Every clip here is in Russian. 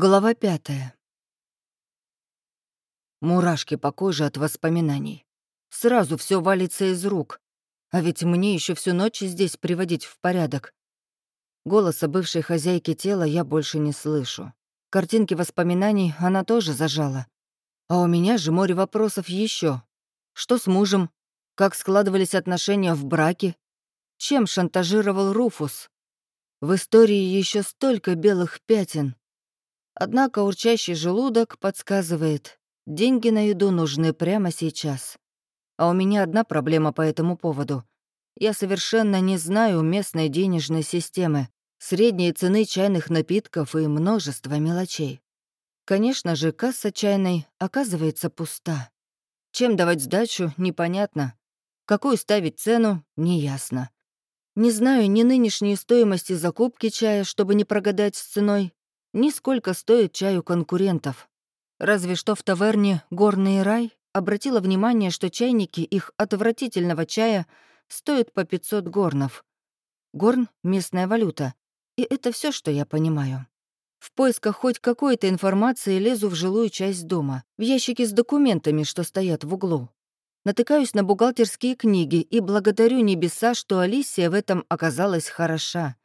Глава пятая. Мурашки по коже от воспоминаний. Сразу все валится из рук. А ведь мне еще всю ночь здесь приводить в порядок. Голоса бывшей хозяйки тела я больше не слышу. Картинки воспоминаний она тоже зажала. А у меня же море вопросов еще. Что с мужем? Как складывались отношения в браке? Чем шантажировал Руфус? В истории еще столько белых пятен. Однако урчащий желудок подсказывает, деньги на еду нужны прямо сейчас. А у меня одна проблема по этому поводу. Я совершенно не знаю местной денежной системы, средней цены чайных напитков и множества мелочей. Конечно же, касса чайной оказывается пуста. Чем давать сдачу, непонятно. Какую ставить цену, неясно. Не знаю ни нынешней стоимости закупки чая, чтобы не прогадать с ценой, ни сколько стоит чай у конкурентов. Разве что в таверне «Горный рай» обратила внимание, что чайники их отвратительного чая стоят по 500 горнов. Горн — местная валюта. И это все, что я понимаю. В поисках хоть какой-то информации лезу в жилую часть дома, в ящики с документами, что стоят в углу. Натыкаюсь на бухгалтерские книги и благодарю небеса, что Алисия в этом оказалась хороша.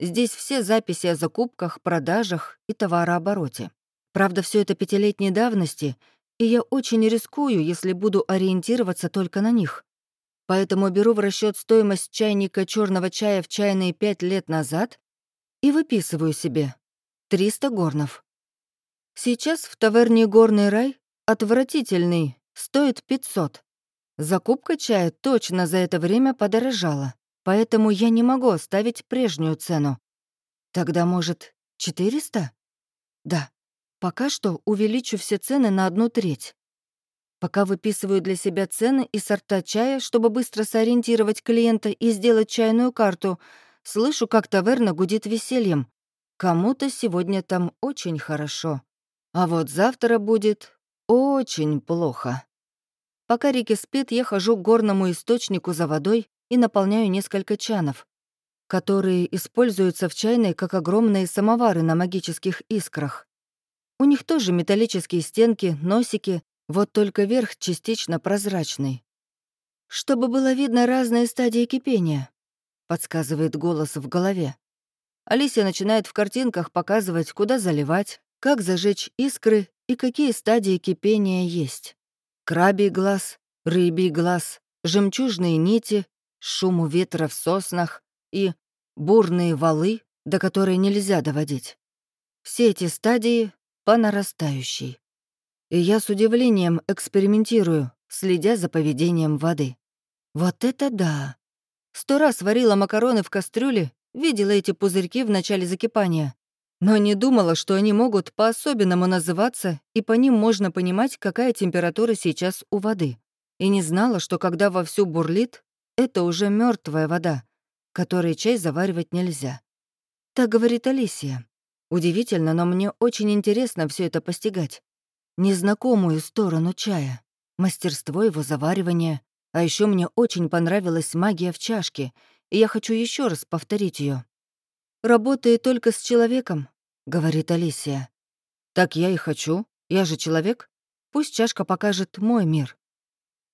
Здесь все записи о закупках, продажах и товарообороте. Правда, все это пятилетней давности, и я очень рискую, если буду ориентироваться только на них. Поэтому беру в расчет стоимость чайника черного чая в чайные пять лет назад и выписываю себе 300 горнов. Сейчас в таверне «Горный рай» отвратительный, стоит 500. Закупка чая точно за это время подорожала поэтому я не могу оставить прежнюю цену. Тогда, может, 400? Да, пока что увеличу все цены на одну треть. Пока выписываю для себя цены и сорта чая, чтобы быстро сориентировать клиента и сделать чайную карту, слышу, как таверна гудит весельем. Кому-то сегодня там очень хорошо. А вот завтра будет очень плохо. Пока Рики спит, я хожу к горному источнику за водой и наполняю несколько чанов, которые используются в чайной как огромные самовары на магических искрах. У них тоже металлические стенки, носики, вот только верх частично прозрачный. «Чтобы было видно разные стадии кипения», — подсказывает голос в голове. Алисия начинает в картинках показывать, куда заливать, как зажечь искры и какие стадии кипения есть. Крабий глаз, рыбий глаз, жемчужные нити, шуму ветра в соснах и бурные валы, до которой нельзя доводить. Все эти стадии по нарастающей. И я с удивлением экспериментирую, следя за поведением воды. Вот это да! Сто раз варила макароны в кастрюле, видела эти пузырьки в начале закипания, но не думала, что они могут по-особенному называться, и по ним можно понимать, какая температура сейчас у воды. И не знала, что когда вовсю бурлит, это уже мертвая вода, которой чай заваривать нельзя. Так говорит Алисия. Удивительно, но мне очень интересно все это постигать. Незнакомую сторону чая, мастерство его заваривания, а еще мне очень понравилась магия в чашке, и я хочу еще раз повторить ее. «Работает только с человеком», — говорит Алисия. «Так я и хочу. Я же человек. Пусть чашка покажет мой мир.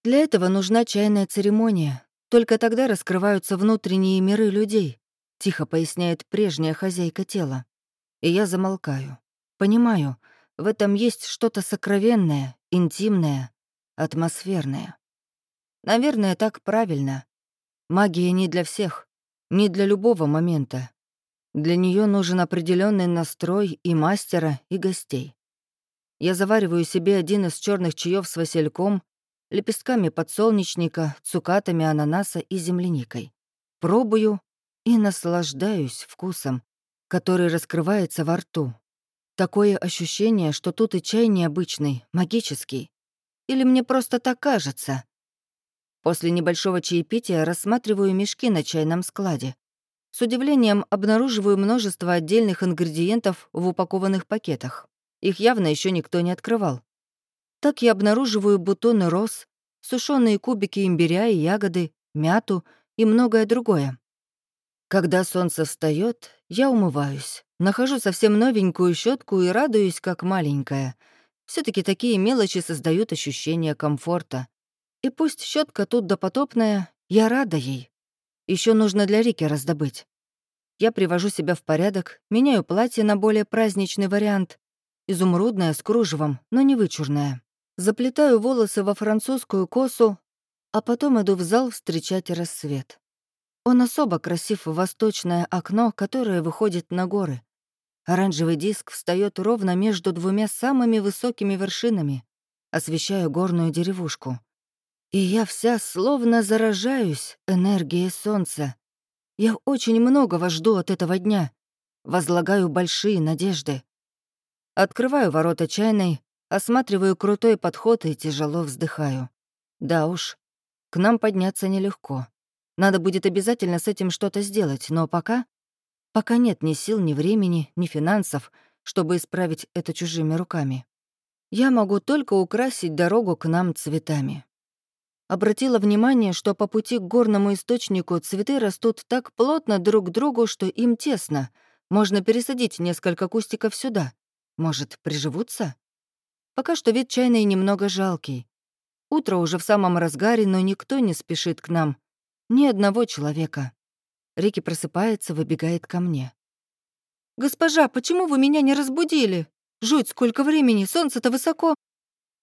Для этого нужна чайная церемония, только тогда раскрываются внутренние миры людей, тихо поясняет прежняя хозяйка тела. И я замолкаю. Понимаю, в этом есть что-то сокровенное, интимное, атмосферное. Наверное, так правильно. Магия не для всех, не для любого момента. Для нее нужен определенный настрой и мастера, и гостей. Я завариваю себе один из черных чаев с васильком лепестками подсолнечника, цукатами ананаса и земляникой. Пробую и наслаждаюсь вкусом, который раскрывается во рту. Такое ощущение, что тут и чай необычный, магический. Или мне просто так кажется? После небольшого чаепития рассматриваю мешки на чайном складе. С удивлением обнаруживаю множество отдельных ингредиентов в упакованных пакетах. Их явно еще никто не открывал. Так я обнаруживаю бутоны роз, сушеные кубики имбиря и ягоды, мяту и многое другое. Когда солнце встает, я умываюсь. Нахожу совсем новенькую щетку и радуюсь, как маленькая. все таки такие мелочи создают ощущение комфорта. И пусть щетка тут допотопная, я рада ей. Еще нужно для Рики раздобыть. Я привожу себя в порядок, меняю платье на более праздничный вариант. Изумрудное, с кружевом, но не вычурное. Заплетаю волосы во французскую косу, а потом иду в зал встречать рассвет. Он особо красив в восточное окно, которое выходит на горы. Оранжевый диск встает ровно между двумя самыми высокими вершинами, освещая горную деревушку. И я вся словно заражаюсь энергией солнца. Я очень многого жду от этого дня. Возлагаю большие надежды. Открываю ворота чайной, осматриваю крутой подход и тяжело вздыхаю. Да уж, к нам подняться нелегко. Надо будет обязательно с этим что-то сделать, но пока... Пока нет ни сил, ни времени, ни финансов, чтобы исправить это чужими руками. Я могу только украсить дорогу к нам цветами. Обратила внимание, что по пути к горному источнику цветы растут так плотно друг к другу, что им тесно. Можно пересадить несколько кустиков сюда. Может, приживутся? Пока что вид чайный немного жалкий. Утро уже в самом разгаре, но никто не спешит к нам. Ни одного человека. Рики просыпается, выбегает ко мне. «Госпожа, почему вы меня не разбудили? Жуть, сколько времени, солнце-то высоко!»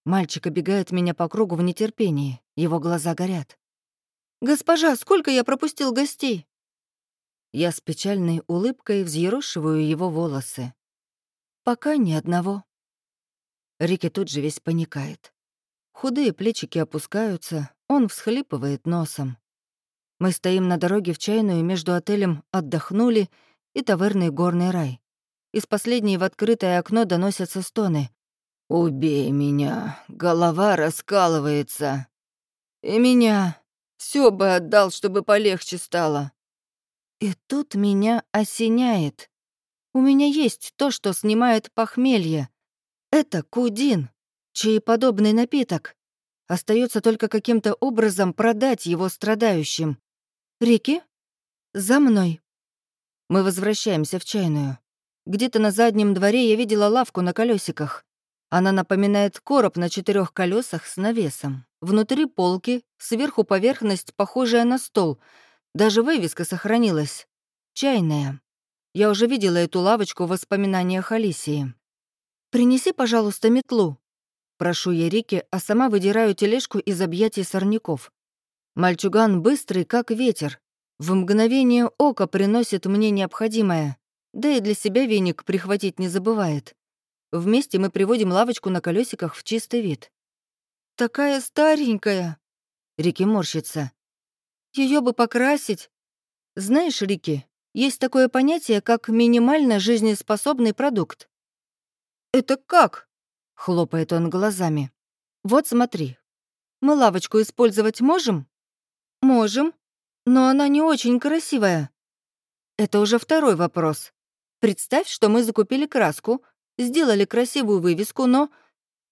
Мальчик обегает меня по кругу в нетерпении, его глаза горят. «Госпожа, сколько я пропустил гостей?» Я с печальной улыбкой взъерошиваю его волосы. «Пока ни одного». Рики тут же весь паникает. Худые плечики опускаются, он всхлипывает носом. Мы стоим на дороге в чайную между отелем «Отдохнули» и таверной «Горный рай». Из последней в открытое окно доносятся стоны. «Убей меня, голова раскалывается». «И меня. Все бы отдал, чтобы полегче стало». И тут меня осеняет. У меня есть то, что снимает похмелье. Это кудин чаеподобный напиток. Остается только каким-то образом продать его страдающим. Рики? За мной. Мы возвращаемся в чайную. Где-то на заднем дворе я видела лавку на колесиках. Она напоминает короб на четырех колесах с навесом. Внутри полки, сверху поверхность, похожая на стол. Даже вывеска сохранилась. Чайная. Я уже видела эту лавочку в воспоминаниях Алисии. «Принеси, пожалуйста, метлу», Прошу я Рики, а сама выдираю тележку из объятий сорняков. Мальчуган быстрый, как ветер. В мгновение ока приносит мне необходимое. Да и для себя веник прихватить не забывает. Вместе мы приводим лавочку на колесиках в чистый вид. «Такая старенькая!» Рики морщится. Ее бы покрасить!» «Знаешь, Рики, есть такое понятие, как минимально жизнеспособный продукт». «Это как?» Хлопает он глазами. «Вот смотри. Мы лавочку использовать можем?» «Можем. Но она не очень красивая». Это уже второй вопрос. Представь, что мы закупили краску, сделали красивую вывеску, но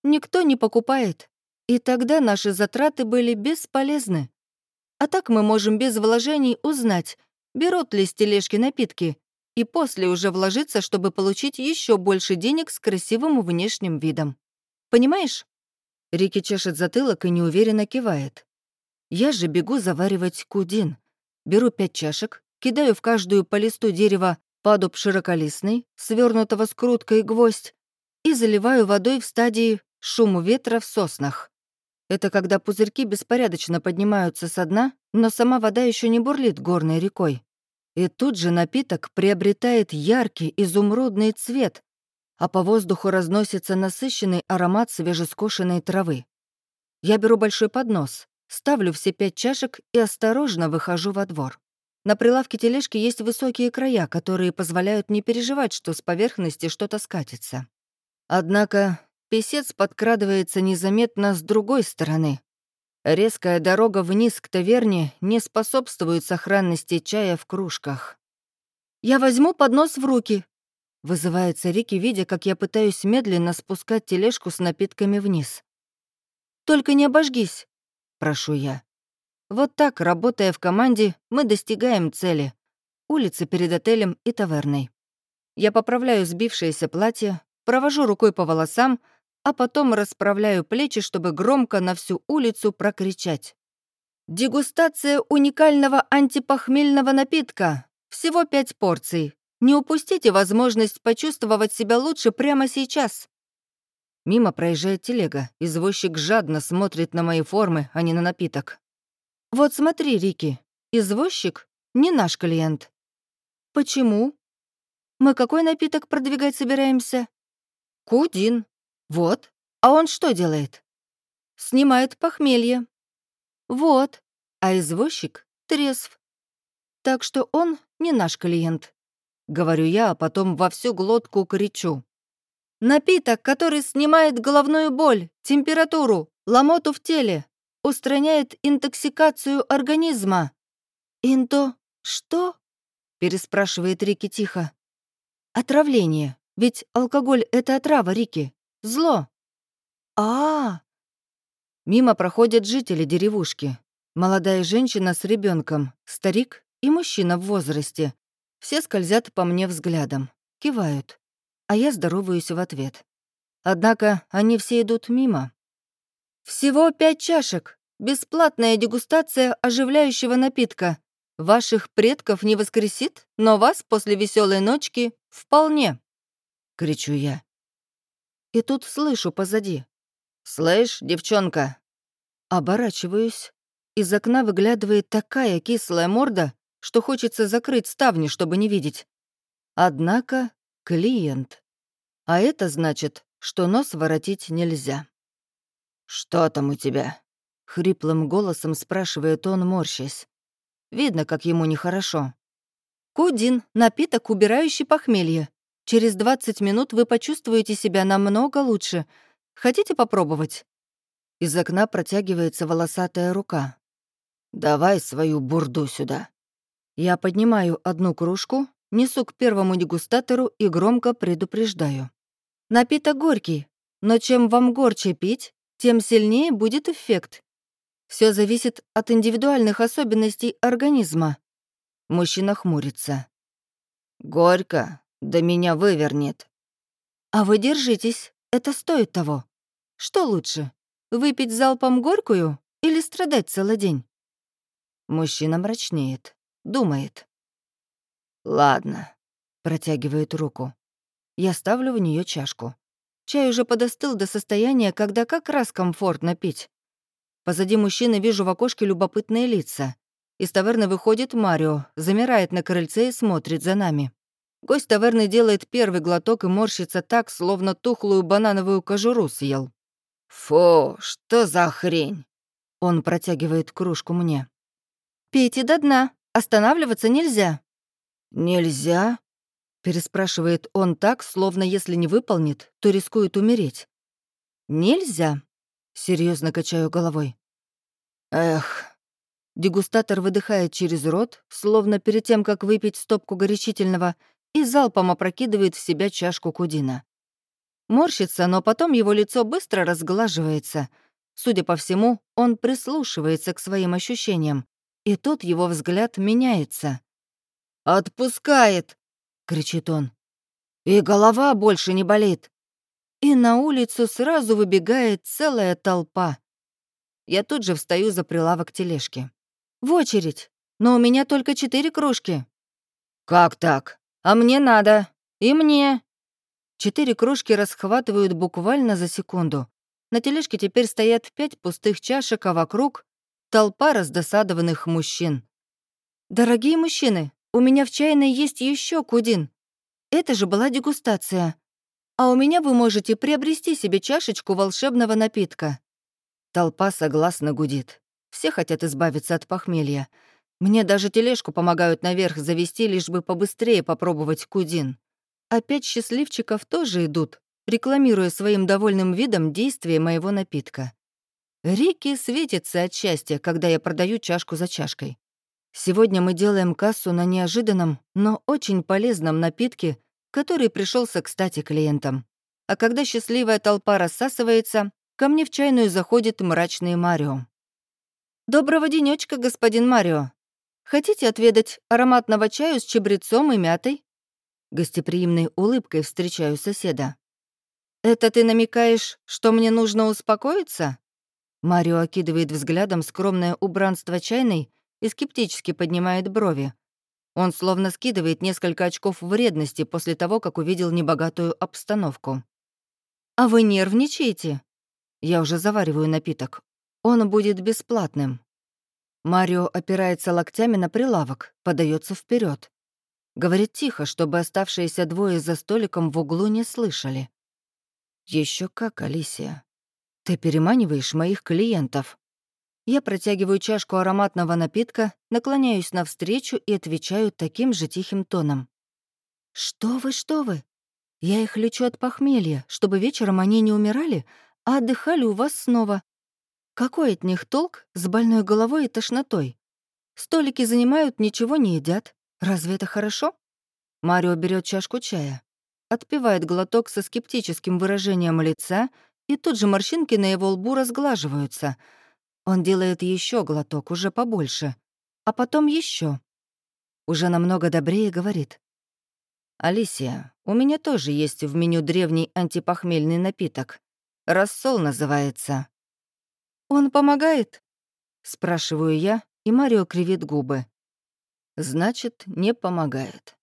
никто не покупает. И тогда наши затраты были бесполезны. А так мы можем без вложений узнать, берут ли с тележки напитки, и после уже вложиться, чтобы получить еще больше денег с красивым внешним видом. Понимаешь? Рики чешет затылок и неуверенно кивает. Я же бегу заваривать кудин. Беру пять чашек, кидаю в каждую по листу дерева падуб широколистный, свернутого скруткой гвоздь, и заливаю водой в стадии шуму ветра в соснах. Это когда пузырьки беспорядочно поднимаются со дна, но сама вода еще не бурлит горной рекой. И тут же напиток приобретает яркий изумрудный цвет, а по воздуху разносится насыщенный аромат свежескошенной травы. Я беру большой поднос, ставлю все пять чашек и осторожно выхожу во двор. На прилавке тележки есть высокие края, которые позволяют не переживать, что с поверхности что-то скатится. Однако песец подкрадывается незаметно с другой стороны. Резкая дорога вниз к таверне не способствует сохранности чая в кружках. «Я возьму поднос в руки», — вызывается Рики, видя, как я пытаюсь медленно спускать тележку с напитками вниз. «Только не обожгись», — прошу я. Вот так, работая в команде, мы достигаем цели — улицы перед отелем и таверной. Я поправляю сбившееся платье, провожу рукой по волосам, а потом расправляю плечи, чтобы громко на всю улицу прокричать. «Дегустация уникального антипохмельного напитка! Всего пять порций. Не упустите возможность почувствовать себя лучше прямо сейчас!» Мимо проезжает телега. Извозчик жадно смотрит на мои формы, а не на напиток. «Вот смотри, Рики, извозчик не наш клиент». «Почему?» «Мы какой напиток продвигать собираемся?» «Кудин. Вот. А он что делает?» «Снимает похмелье». «Вот. А извозчик трезв. Так что он не наш клиент». Говорю я, а потом во всю глотку кричу. Напиток, который снимает головную боль, температуру, ломоту в теле, устраняет интоксикацию организма. «Инто... что?» — переспрашивает Рики тихо. «Отравление. Ведь алкоголь — это отрава, Рики. Зло». А, -а, Мимо проходят жители деревушки. Молодая женщина с ребенком, старик и мужчина в возрасте. Все скользят по мне взглядом, кивают а я здороваюсь в ответ. Однако они все идут мимо. «Всего пять чашек. Бесплатная дегустация оживляющего напитка. Ваших предков не воскресит, но вас после веселой ночки вполне», — кричу я. И тут слышу позади. «Слышь, девчонка!» Оборачиваюсь. Из окна выглядывает такая кислая морда, что хочется закрыть ставни, чтобы не видеть. Однако клиент. А это значит, что нос воротить нельзя. «Что там у тебя?» — хриплым голосом спрашивает он, морщась. Видно, как ему нехорошо. «Кудин — напиток, убирающий похмелье. Через 20 минут вы почувствуете себя намного лучше. Хотите попробовать?» Из окна протягивается волосатая рука. «Давай свою бурду сюда». Я поднимаю одну кружку, Несу к первому дегустатору и громко предупреждаю. Напиток горький, но чем вам горче пить, тем сильнее будет эффект. Все зависит от индивидуальных особенностей организма. Мужчина хмурится. «Горько, да меня вывернет». «А вы держитесь, это стоит того. Что лучше, выпить залпом горькую или страдать целый день?» Мужчина мрачнеет, думает. «Ладно», — протягивает руку. Я ставлю в нее чашку. Чай уже подостыл до состояния, когда как раз комфортно пить. Позади мужчины вижу в окошке любопытные лица. Из таверны выходит Марио, замирает на крыльце и смотрит за нами. Гость таверны делает первый глоток и морщится так, словно тухлую банановую кожуру съел. «Фу, что за хрень?» Он протягивает кружку мне. «Пейте до дна, останавливаться нельзя», «Нельзя?» — переспрашивает он так, словно если не выполнит, то рискует умереть. «Нельзя?» — серьезно качаю головой. «Эх». Дегустатор выдыхает через рот, словно перед тем, как выпить стопку горячительного, и залпом опрокидывает в себя чашку кудина. Морщится, но потом его лицо быстро разглаживается. Судя по всему, он прислушивается к своим ощущениям, и тут его взгляд меняется. «Отпускает!» — кричит он. «И голова больше не болит!» И на улицу сразу выбегает целая толпа. Я тут же встаю за прилавок тележки. «В очередь! Но у меня только четыре кружки!» «Как так? А мне надо! И мне!» Четыре кружки расхватывают буквально за секунду. На тележке теперь стоят пять пустых чашек, а вокруг — толпа раздосадованных мужчин. «Дорогие мужчины, у меня в чайной есть еще кудин. Это же была дегустация. А у меня вы можете приобрести себе чашечку волшебного напитка». Толпа согласно гудит. Все хотят избавиться от похмелья. Мне даже тележку помогают наверх завести, лишь бы побыстрее попробовать кудин. А пять счастливчиков тоже идут, рекламируя своим довольным видом действие моего напитка. Рики светится от счастья, когда я продаю чашку за чашкой. Сегодня мы делаем кассу на неожиданном, но очень полезном напитке, который пришелся кстати клиентам. А когда счастливая толпа рассасывается, ко мне в чайную заходит мрачный Марио. «Доброго денечка, господин Марио. Хотите отведать ароматного чаю с чабрецом и мятой?» Гостеприимной улыбкой встречаю соседа. «Это ты намекаешь, что мне нужно успокоиться?» Марио окидывает взглядом скромное убранство чайной и скептически поднимает брови. Он словно скидывает несколько очков вредности после того, как увидел небогатую обстановку. «А вы нервничаете?» Я уже завариваю напиток. Он будет бесплатным. Марио опирается локтями на прилавок, подается вперед. Говорит тихо, чтобы оставшиеся двое за столиком в углу не слышали. Еще как, Алисия. Ты переманиваешь моих клиентов. Я протягиваю чашку ароматного напитка, наклоняюсь навстречу и отвечаю таким же тихим тоном. «Что вы, что вы? Я их лечу от похмелья, чтобы вечером они не умирали, а отдыхали у вас снова. Какой от них толк с больной головой и тошнотой? Столики занимают, ничего не едят. Разве это хорошо? Марио берет чашку чая, отпивает глоток со скептическим выражением лица, и тут же морщинки на его лбу разглаживаются. Он делает еще глоток, уже побольше, а потом еще. Уже намного добрее говорит. «Алисия, у меня тоже есть в меню древний антипохмельный напиток. Рассол называется. «Он помогает?» — спрашиваю я, и Марио кривит губы. «Значит, не помогает».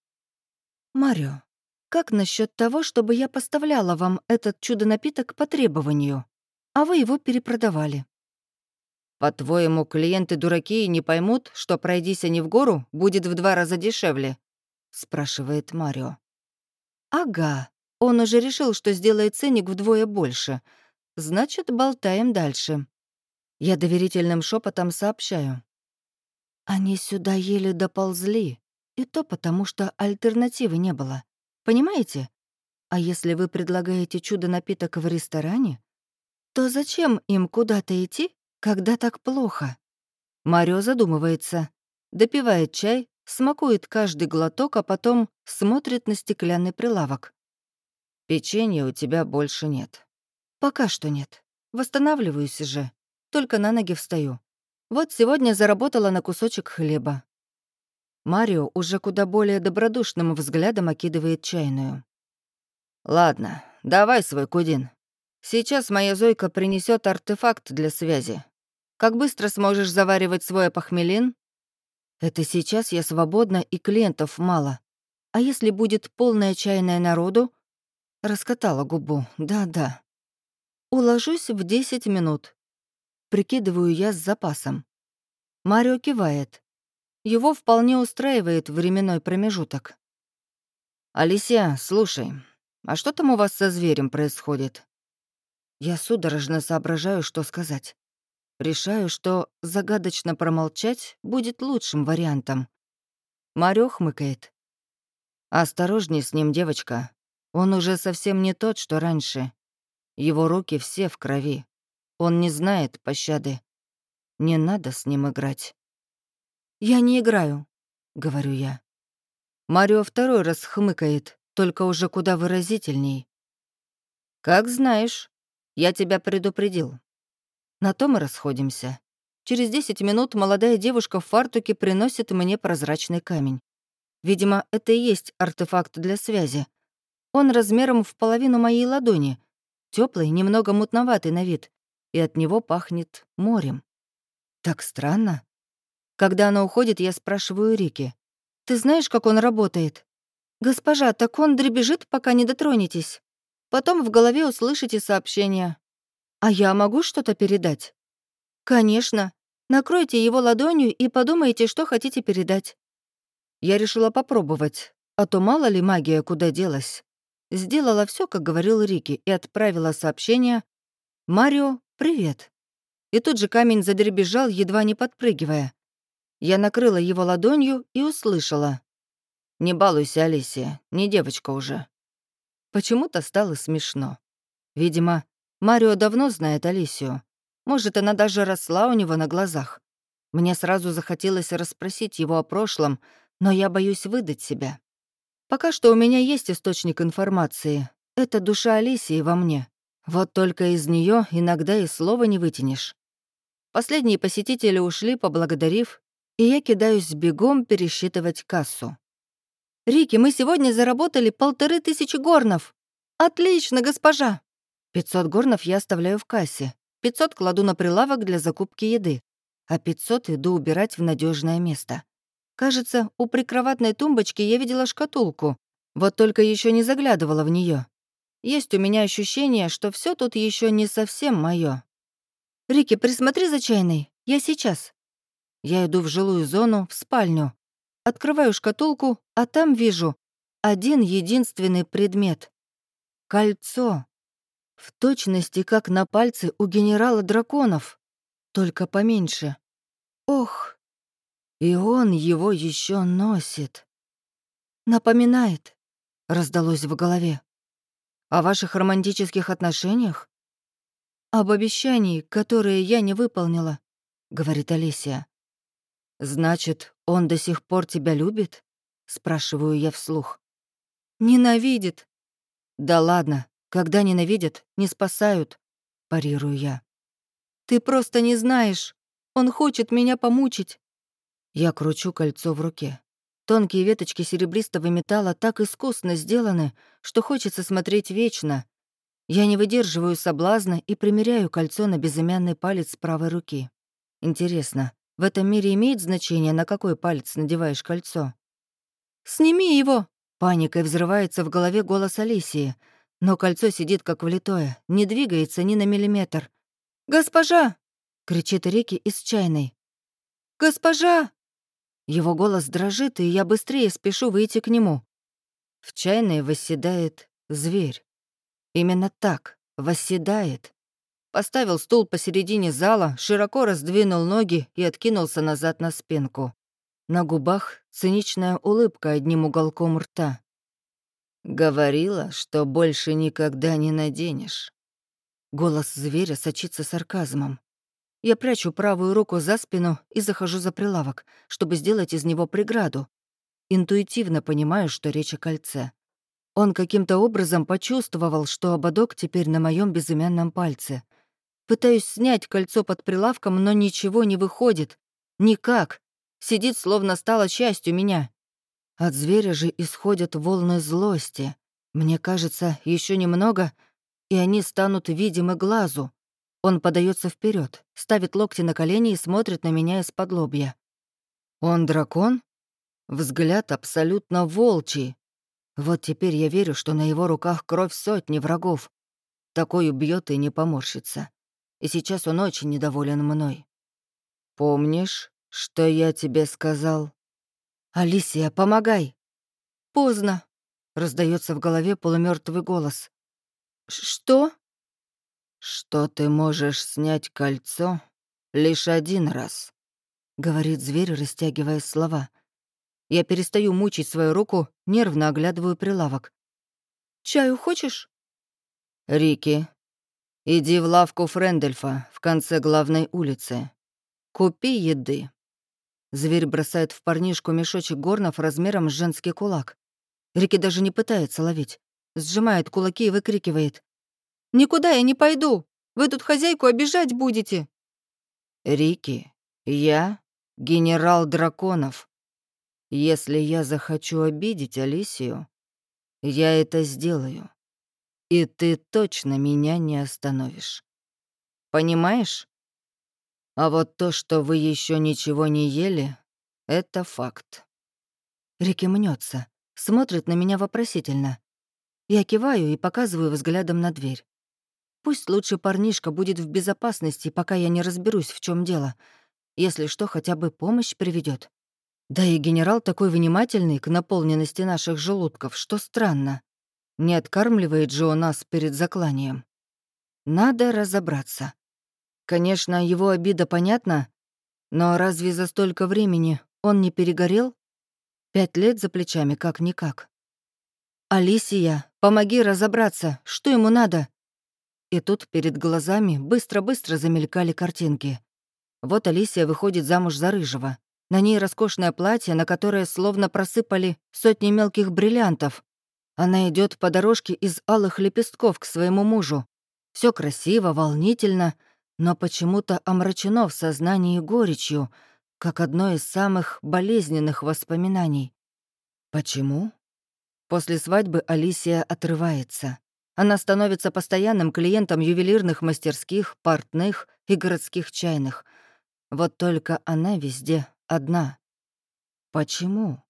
«Марио, как насчет того, чтобы я поставляла вам этот чудо-напиток по требованию, а вы его перепродавали?» «По-твоему, клиенты-дураки и не поймут, что, пройдись они в гору, будет в два раза дешевле?» — спрашивает Марио. «Ага, он уже решил, что сделает ценник вдвое больше. Значит, болтаем дальше. Я доверительным шепотом сообщаю. Они сюда еле доползли, и то потому, что альтернативы не было. Понимаете? А если вы предлагаете чудо-напиток в ресторане, то зачем им куда-то идти, когда так плохо? Марио задумывается, допивает чай, смакует каждый глоток, а потом смотрит на стеклянный прилавок. «Печенья у тебя больше нет». «Пока что нет. Восстанавливаюсь же только на ноги встаю. Вот сегодня заработала на кусочек хлеба. Марио уже куда более добродушным взглядом окидывает чайную. «Ладно, давай свой кудин. Сейчас моя Зойка принесет артефакт для связи. Как быстро сможешь заваривать свой опохмелин?» «Это сейчас я свободна и клиентов мало. А если будет полная чайная народу?» Раскатала губу. «Да-да». «Уложусь в 10 минут прикидываю я с запасом. Марио кивает. Его вполне устраивает временной промежуток. «Алисия, слушай, а что там у вас со зверем происходит?» Я судорожно соображаю, что сказать. Решаю, что загадочно промолчать будет лучшим вариантом. Марио хмыкает. «Осторожней с ним, девочка. Он уже совсем не тот, что раньше. Его руки все в крови. Он не знает пощады. Не надо с ним играть. «Я не играю», — говорю я. Марио второй раз хмыкает, только уже куда выразительней. «Как знаешь. Я тебя предупредил». На то мы расходимся. Через 10 минут молодая девушка в фартуке приносит мне прозрачный камень. Видимо, это и есть артефакт для связи. Он размером в половину моей ладони, теплый, немного мутноватый на вид, и от него пахнет морем. Так странно. Когда она уходит, я спрашиваю Рики. «Ты знаешь, как он работает?» «Госпожа, так он дребежит, пока не дотронетесь. Потом в голове услышите сообщение. А я могу что-то передать?» «Конечно. Накройте его ладонью и подумайте, что хотите передать». Я решила попробовать, а то мало ли магия куда делась. Сделала все, как говорил Рики, и отправила сообщение «Марио, «Привет». И тут же камень задребезжал, едва не подпрыгивая. Я накрыла его ладонью и услышала. «Не балуйся, Алисия, не девочка уже». Почему-то стало смешно. Видимо, Марио давно знает Алисию. Может, она даже росла у него на глазах. Мне сразу захотелось расспросить его о прошлом, но я боюсь выдать себя. Пока что у меня есть источник информации. Это душа Алисии во мне. Вот только из нее иногда и слова не вытянешь. Последние посетители ушли, поблагодарив, и я кидаюсь бегом пересчитывать кассу. «Рики, мы сегодня заработали полторы тысячи горнов!» «Отлично, госпожа!» 500 горнов я оставляю в кассе, 500 кладу на прилавок для закупки еды, а 500 иду убирать в надежное место. Кажется, у прикроватной тумбочки я видела шкатулку, вот только еще не заглядывала в нее. Есть у меня ощущение, что все тут еще не совсем мое. «Рики, присмотри за чайной, я сейчас». Я иду в жилую зону, в спальню. Открываю шкатулку, а там вижу один единственный предмет. Кольцо. В точности, как на пальце у генерала драконов, только поменьше. Ох, и он его еще носит. Напоминает, раздалось в голове. О ваших романтических отношениях? Об обещании, которое я не выполнила, говорит Алисия. Значит, он до сих пор тебя любит? спрашиваю я вслух. Ненавидит. Да ладно, когда ненавидят, не спасают, парирую я. Ты просто не знаешь. Он хочет меня помучить. Я кручу кольцо в руке. Тонкие веточки серебристого металла так искусно сделаны, что хочется смотреть вечно. Я не выдерживаю соблазна и примеряю кольцо на безымянный палец правой руки. Интересно, в этом мире имеет значение, на какой палец надеваешь кольцо? «Сними его!» Паникой взрывается в голове голос Алисии, но кольцо сидит как влитое, не двигается ни на миллиметр. «Госпожа!» — кричит Рики из чайной. «Госпожа!» Его голос дрожит, и я быстрее спешу выйти к нему. В чайной восседает зверь. Именно так, восседает. Поставил стул посередине зала, широко раздвинул ноги и откинулся назад на спинку. На губах циничная улыбка одним уголком рта. «Говорила, что больше никогда не наденешь». Голос зверя сочится сарказмом. Я прячу правую руку за спину и захожу за прилавок, чтобы сделать из него преграду. Интуитивно понимаю, что речь о кольце. Он каким-то образом почувствовал, что ободок теперь на моем безымянном пальце. Пытаюсь снять кольцо под прилавком, но ничего не выходит. Никак. Сидит, словно стало частью меня. От зверя же исходят волны злости. Мне кажется, еще немного, и они станут видимы глазу. Он подается вперед, ставит локти на колени и смотрит на меня из-под лобья. Он дракон? Взгляд абсолютно волчий. Вот теперь я верю, что на его руках кровь сотни врагов. Такой убьет и не поморщится. И сейчас он очень недоволен мной. «Помнишь, что я тебе сказал?» «Алисия, помогай!» «Поздно!» — раздается в голове полумертвый голос. «Что?» «Что ты можешь снять кольцо лишь один раз», — говорит зверь, растягивая слова. Я перестаю мучить свою руку, нервно оглядываю прилавок. «Чаю хочешь?» «Рики, иди в лавку Френдельфа в конце главной улицы. Купи еды». Зверь бросает в парнишку мешочек горнов размером с женский кулак. Рики даже не пытается ловить. Сжимает кулаки и выкрикивает. «Никуда я не пойду! Вы тут хозяйку обижать будете!» «Рики, я генерал драконов. Если я захочу обидеть Алисию, я это сделаю. И ты точно меня не остановишь. Понимаешь? А вот то, что вы еще ничего не ели, это факт. Рики мнется, смотрит на меня вопросительно. Я киваю и показываю взглядом на дверь. Пусть лучше парнишка будет в безопасности, пока я не разберусь, в чем дело. Если что, хотя бы помощь приведет. Да и генерал такой внимательный к наполненности наших желудков, что странно. Не откармливает же он нас перед закланием. Надо разобраться. Конечно, его обида понятна, но разве за столько времени он не перегорел? Пять лет за плечами как-никак. «Алисия, помоги разобраться, что ему надо?» И тут перед глазами быстро-быстро замелькали картинки. Вот Алисия выходит замуж за Рыжего. На ней роскошное платье, на которое словно просыпали сотни мелких бриллиантов. Она идет по дорожке из алых лепестков к своему мужу. Все красиво, волнительно, но почему-то омрачено в сознании горечью, как одно из самых болезненных воспоминаний. Почему? После свадьбы Алисия отрывается. Она становится постоянным клиентом ювелирных мастерских, портных и городских чайных. Вот только она везде одна. Почему?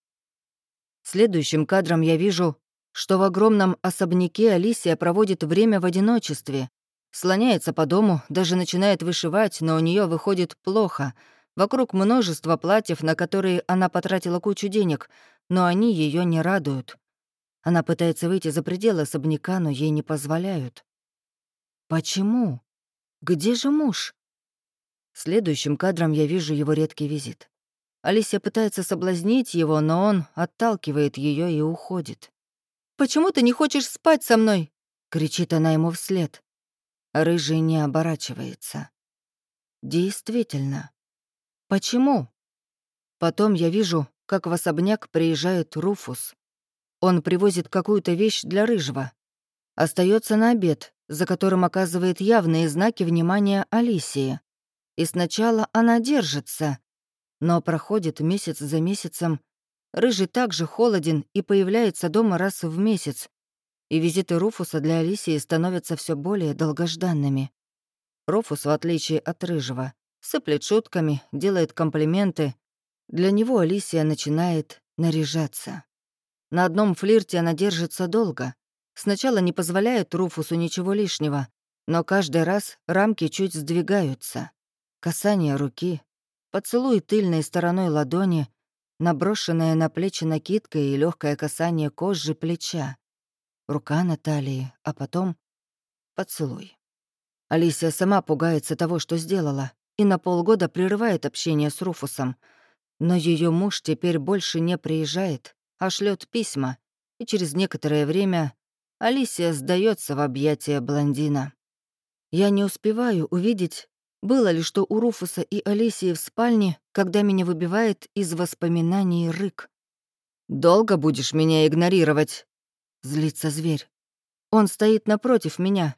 Следующим кадром я вижу, что в огромном особняке Алисия проводит время в одиночестве, слоняется по дому, даже начинает вышивать, но у нее выходит плохо. Вокруг множество платьев, на которые она потратила кучу денег, но они ее не радуют. Она пытается выйти за пределы особняка, но ей не позволяют. Почему? Где же муж? Следующим кадром я вижу его редкий визит. Алисия пытается соблазнить его, но он отталкивает ее и уходит. «Почему ты не хочешь спать со мной?» — кричит она ему вслед. Рыжий не оборачивается. Действительно. Почему? Потом я вижу, как в особняк приезжает Руфус. Он привозит какую-то вещь для Рыжего. Остается на обед, за которым оказывает явные знаки внимания Алисии. И сначала она держится, но проходит месяц за месяцем. Рыжий также холоден и появляется дома раз в месяц. И визиты Руфуса для Алисии становятся все более долгожданными. Руфус, в отличие от Рыжего, сыплет шутками, делает комплименты. Для него Алисия начинает наряжаться. На одном флирте она держится долго. Сначала не позволяет Руфусу ничего лишнего, но каждый раз рамки чуть сдвигаются. Касание руки, поцелуй тыльной стороной ладони, наброшенная на плечи накидка и легкое касание кожи плеча. Рука на талии, а потом поцелуй. Алисия сама пугается того, что сделала, и на полгода прерывает общение с Руфусом. Но ее муж теперь больше не приезжает, а шлет письма, и через некоторое время Алисия сдается в объятия блондина. Я не успеваю увидеть, было ли что у Руфуса и Алисии в спальне, когда меня выбивает из воспоминаний рык. «Долго будешь меня игнорировать?» — злится зверь. Он стоит напротив меня.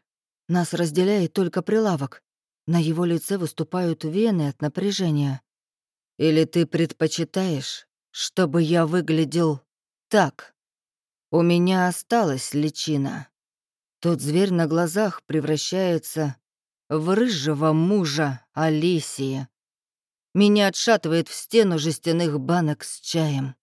Нас разделяет только прилавок. На его лице выступают вены от напряжения. «Или ты предпочитаешь, чтобы я выглядел так, у меня осталась личина. Тот зверь на глазах превращается в рыжего мужа Алисии. Меня отшатывает в стену жестяных банок с чаем.